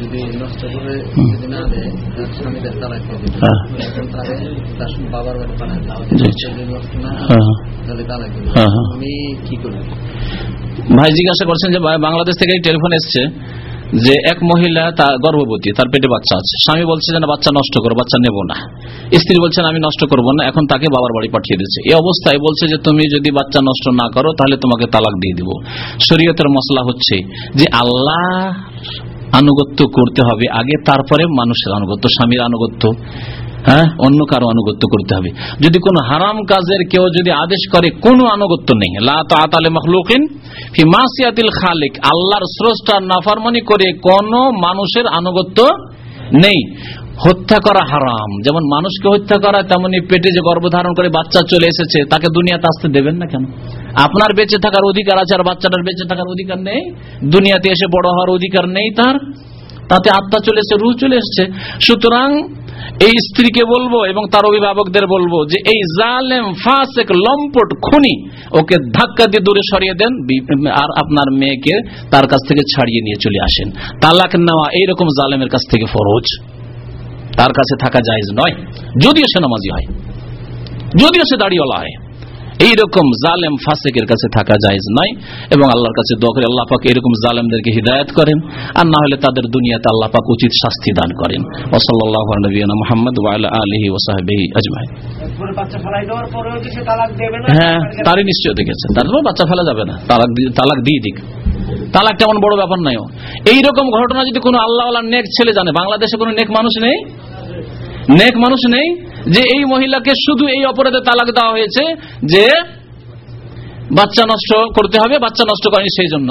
যদি নষ্ট করে যদি না দেয় স্বামীদের তালাক হবে। এখন তারে তার বাবার বাড়ি পাঠায় জি, জি। যদি নষ্ট না। তাহলে তালাক হবে। আমি কি করব? ভাই জিজ্ঞাসা করছেন যে বাংলাদেশ থেকে টেলিফোন এসছে যে এক মহিলা তা গর্ভবতী তার পেটে বাচ্চা আছে। স্বামী বলছে যে না বাচ্চা নষ্ট করো বাচ্চা নেব না। স্ত্রী বলছেন আমি নষ্ট করব না এখন তাকে বাবার বাড়ি পাঠিয়ে দিচ্ছে এই অবস্থায় বলছে যে তুমি যদি বাচ্চা নষ্ট না করো তাহলে তোমাকে তালাক দিয়ে দিব। শরীয়তের মশলা হচ্ছে যে আল্লাহ আনুগত্য করতে হবে। আগে তারপরে মানুষের আনুগত্য, স্বামীর আনুগত্য হ্যাঁ? অন্য কারও আনুগত্য করতে হবে। যদি কোনো হারাম কাজের কেউ যদি আদেশ করে, কোনো আনুগত্য নেই। লা তাআতালে মাখলুকিন মাসিয়াতিল খালিক। আল্লাহর স্রষ্টার নাফারমনি করে কোন মানুষের আনুগত্য নেই। হত্যা করা হারাম। যেমন মানুষকে হত্যা করা, তেমনি পেটে যে গর্ভধারণ করে বাচ্চা চলে এসেছে, তাকে দুনিয়াতে আসতে দেবেন না কেন? আপনার বেঁচে থাকার অধিকার আছে আর বাচ্চাটার বেঁচে থাকার অধিকার নেই? দুনিয়াতে এসে বড় হওয়ার অধিকার নেই তার? তাতে আত্মা চলে এসছে, রুহ চলে এসছে। সুতরাং এই স্ত্রীকে বলব এবং তার অভিভাবকদের বলব যে এই জালেম, ফাসেক, লম্পট খুনি, ওকে ধাক্কা দিয়ে দূরে সরিয়ে দেন আর আপনার মেয়েকে তার কাছ থেকে ছাড়িয়ে নিয়ে চলে আসেন। তালাক নেওয়া এইরকম জালেমের কাছ থেকে ফরজ। তার কাছে থাকা জায়েজ নয়। যদিও সে নামাজি হয়। যদিও সে দাঁড়িয়েওয়ালা হয়। এইরকম জালেম ফাসেকের কাছে থাকা জায়েজ নয় এবং আল্লাহর কাছে দোয়া করে আল্লাহ পাক এরকম জালেমদেরকে হিদায়ত করেন। আর না হলে তাদের দুনিয়াতে আল্লাহ পাক উচিত শাস্তি দান করেন। ওসল্লাহ নবীনা মোহাম্মদ ওয়াল আলহি ওসাহাবি আজমাই হ্যাঁ তারই নিশ্চয় দেখেছে তারপর বাচ্চা ফেলা যাবে না। তালাক তালাক দিয়ে দিক। তালাক তেমন বড় ব্যাপার নাই এইরকম ঘটনা যদি কোনো আল্লাহ নেক ছেলে জানে বাংলাদেশে কোনো নেক মানুষ নেই? নেক মানুষ নেই যে এই মহিলাকে শুধু এই অপরাধে তালাক দেওয়া হয়েছে যে বাচ্চা নষ্ট করতে হবে, বাচ্চা নষ্ট করেনি সেই জন্য।